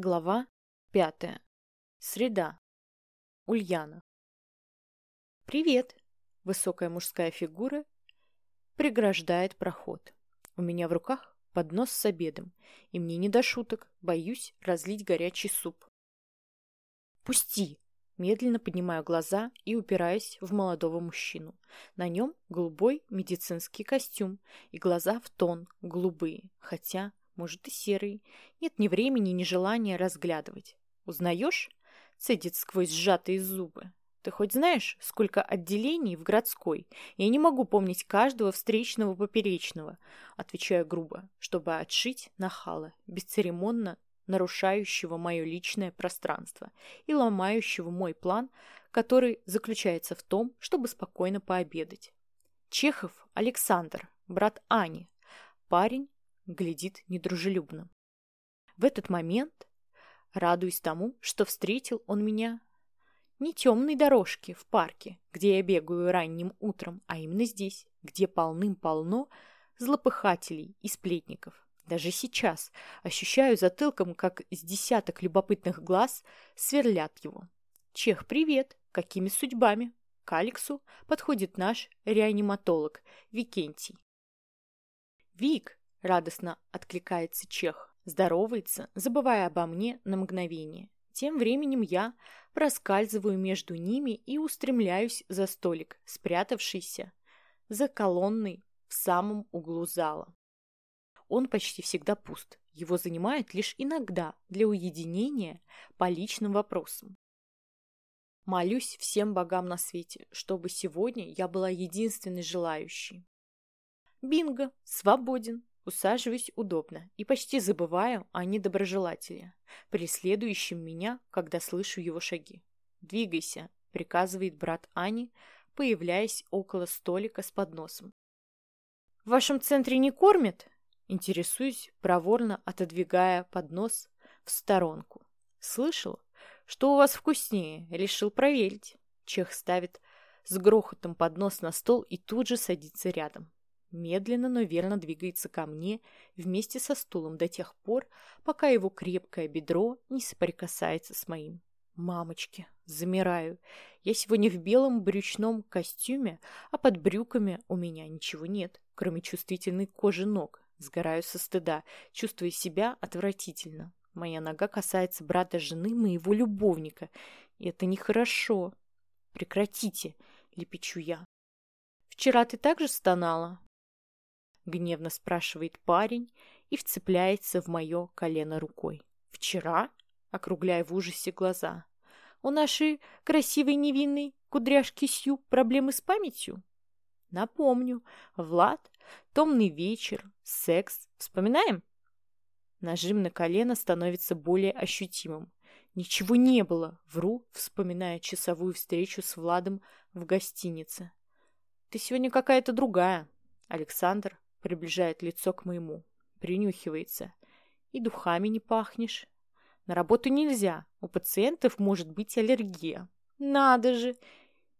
Глава пятая. Среда. Ульяна. «Привет!» Высокая мужская фигура преграждает проход. У меня в руках поднос с обедом, и мне не до шуток, боюсь разлить горячий суп. «Пусти!» Медленно поднимаю глаза и упираюсь в молодого мужчину. На нем голубой медицинский костюм и глаза в тон голубые, хотя может и серый. Нет ни времени, ни желания разглядывать. Узнаешь? Цедит сквозь сжатые зубы. Ты хоть знаешь, сколько отделений в городской? Я не могу помнить каждого встречного поперечного. Отвечаю грубо, чтобы отшить нахала, бесцеремонно нарушающего мое личное пространство и ломающего мой план, который заключается в том, чтобы спокойно пообедать. Чехов Александр, брат Ани, парень глядит недружелюбно. В этот момент радуюсь тому, что встретил он меня не темной дорожке в парке, где я бегаю ранним утром, а именно здесь, где полным-полно злопыхателей и сплетников. Даже сейчас ощущаю затылком, как с десяток любопытных глаз сверлят его. «Чех, привет! Какими судьбами?» К Алексу подходит наш реаниматолог Викентий. «Вик, — радостно откликается Чех. Здоровается, забывая обо мне на мгновение. Тем временем я проскальзываю между ними и устремляюсь за столик, спрятавшийся за колонной в самом углу зала. Он почти всегда пуст. Его занимает лишь иногда для уединения по личным вопросам. Молюсь всем богам на свете, чтобы сегодня я была единственной желающей. Бинго! Свободен! Усаживаюсь удобно и почти забываю о недоброжелателе, преследующем меня, когда слышу его шаги. «Двигайся», — приказывает брат Ани, появляясь около столика с подносом. «В вашем центре не кормят?» Интересуюсь, проворно отодвигая поднос в сторонку. «Слышал, что у вас вкуснее. Решил проверить». Чех ставит с грохотом поднос на стол и тут же садится рядом. Медленно, но верно двигается ко мне вместе со стулом до тех пор, пока его крепкое бедро не соприкасается с моим. Мамочки, замираю. Я сегодня в белом брючном костюме, а под брюками у меня ничего нет, кроме чувствительной кожи ног. Сгораю со стыда, чувствуя себя отвратительно. Моя нога касается брата жены моего любовника, и это нехорошо. Прекратите, лепечу я. Вчера ты также стонала? Гневно спрашивает парень и вцепляется в мое колено рукой. «Вчера?» — округляя в ужасе глаза. «У нашей красивой невинной кудряшки Сью проблемы с памятью?» «Напомню. Влад, томный вечер, секс. Вспоминаем?» Нажим на колено становится более ощутимым. Ничего не было, вру, вспоминая часовую встречу с Владом в гостинице. Ты сегодня какая-то другая. Александр Приближает лицо к моему. Принюхивается. И духами не пахнешь. На работу нельзя. У пациентов может быть аллергия. Надо же!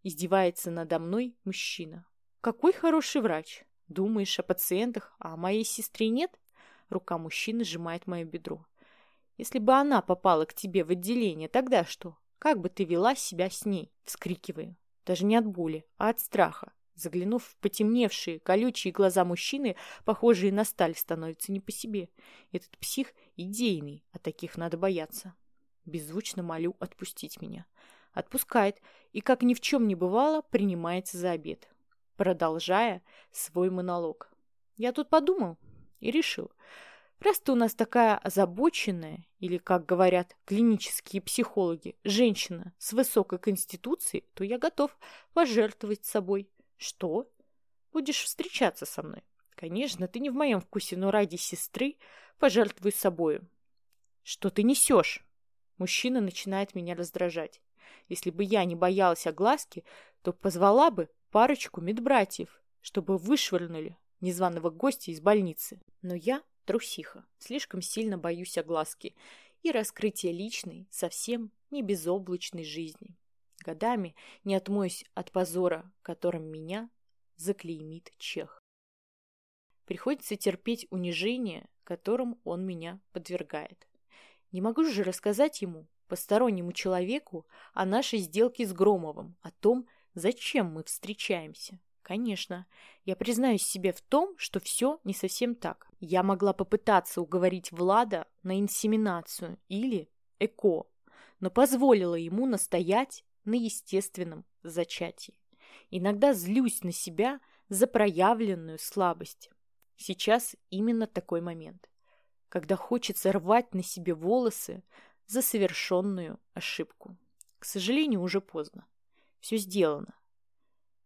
Издевается надо мной мужчина. Какой хороший врач. Думаешь о пациентах, а о моей сестре нет? Рука мужчины сжимает мое бедро. Если бы она попала к тебе в отделение, тогда что? Как бы ты вела себя с ней? Вскрикиваю. Даже не от боли, а от страха. Заглянув в потемневшие, колючие глаза мужчины, похожие на сталь, становится не по себе. Этот псих идейный, а таких надо бояться. Беззвучно молю отпустить меня. Отпускает и, как ни в чем не бывало, принимается за обед, продолжая свой монолог. Я тут подумал и решил, раз ты у нас такая озабоченная, или, как говорят клинические психологи, женщина с высокой конституцией, то я готов пожертвовать собой что? Будешь встречаться со мной? Конечно, ты не в моем вкусе, но ради сестры пожертвуй собою. Что ты несешь? Мужчина начинает меня раздражать. Если бы я не боялась огласки, то позвала бы парочку медбратьев, чтобы вышвырнули незваного гостя из больницы. Но я трусиха, слишком сильно боюсь огласки и раскрытия личной, совсем не безоблачной жизни годами не отмоюсь от позора, которым меня заклеймит чех. Приходится терпеть унижение, которым он меня подвергает. Не могу же рассказать ему, постороннему человеку, о нашей сделке с Громовым, о том, зачем мы встречаемся. Конечно, я признаюсь себе в том, что все не совсем так. Я могла попытаться уговорить Влада на инсеминацию или ЭКО, но позволила ему настоять на естественном зачатии. Иногда злюсь на себя за проявленную слабость. Сейчас именно такой момент, когда хочется рвать на себе волосы за совершенную ошибку. К сожалению, уже поздно. Все сделано.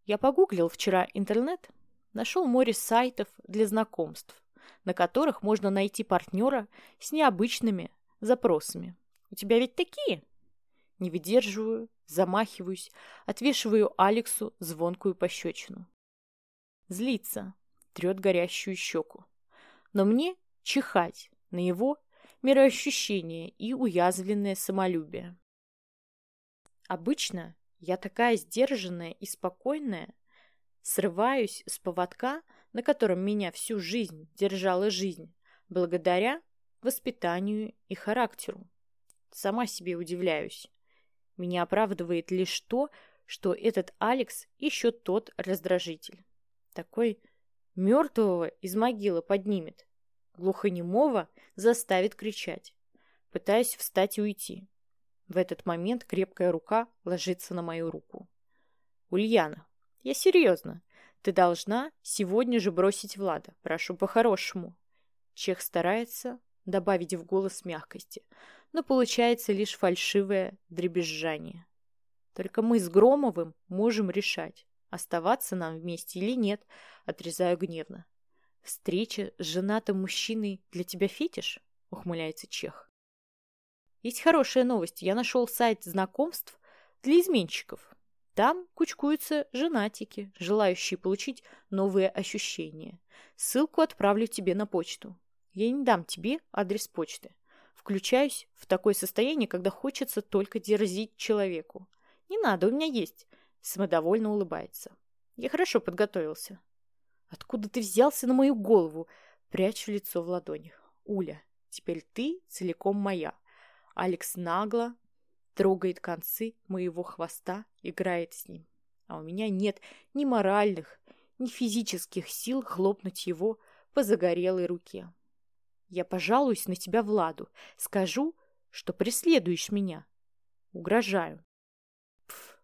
Я погуглил вчера интернет, нашел море сайтов для знакомств, на которых можно найти партнера с необычными запросами. У тебя ведь такие? Не выдерживаю, замахиваюсь, отвешиваю Алексу звонкую пощечину. Злится, трет горящую щеку. Но мне чихать на его мироощущение и уязвленное самолюбие. Обычно я такая сдержанная и спокойная, срываюсь с поводка, на котором меня всю жизнь держала жизнь, благодаря воспитанию и характеру. Сама себе удивляюсь. Меня оправдывает лишь то, что этот Алекс еще тот раздражитель. Такой мертвого из могилы поднимет, глухонемого заставит кричать. Пытаюсь встать и уйти. В этот момент крепкая рука ложится на мою руку. «Ульяна, я серьезно. Ты должна сегодня же бросить Влада. Прошу по-хорошему». Чех старается добавить в голос мягкости, но получается лишь фальшивое дребезжание. Только мы с Громовым можем решать, оставаться нам вместе или нет, отрезаю гневно. Встреча с женатым мужчиной для тебя фетиш? Ухмыляется Чех. Есть хорошая новость. Я нашел сайт знакомств для изменщиков. Там кучкуются женатики, желающие получить новые ощущения. Ссылку отправлю тебе на почту. Я не дам тебе адрес почты. Включаюсь в такое состояние, когда хочется только дерзить человеку. Не надо, у меня есть. Самодовольно улыбается. Я хорошо подготовился. Откуда ты взялся на мою голову? Прячу лицо в ладонях. Уля, теперь ты целиком моя. Алекс нагло трогает концы моего хвоста, играет с ним. А у меня нет ни моральных, ни физических сил хлопнуть его по загорелой руке. Я пожалуюсь на тебя Владу. Скажу, что преследуешь меня. Угрожаю. Пф,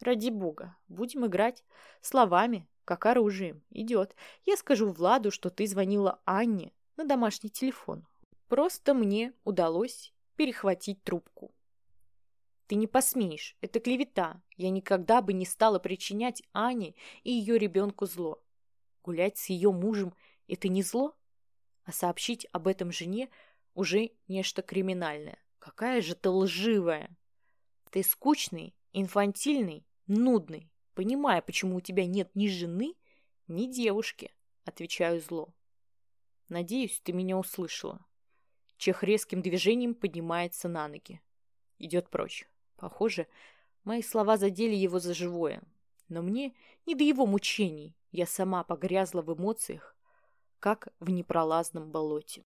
ради бога, будем играть словами, как оружием. Идет. Я скажу Владу, что ты звонила Анне на домашний телефон. Просто мне удалось перехватить трубку. Ты не посмеешь. Это клевета. Я никогда бы не стала причинять Ане и ее ребенку зло. Гулять с ее мужем – это не зло? А сообщить об этом жене уже нечто криминальное. Какая же ты лживая! Ты скучный, инфантильный, нудный. Понимая, почему у тебя нет ни жены, ни девушки, отвечаю зло. Надеюсь, ты меня услышала. Чех резким движением поднимается на ноги. Идет прочь. Похоже, мои слова задели его за живое. Но мне не до его мучений. Я сама погрязла в эмоциях, как в непролазном болоте.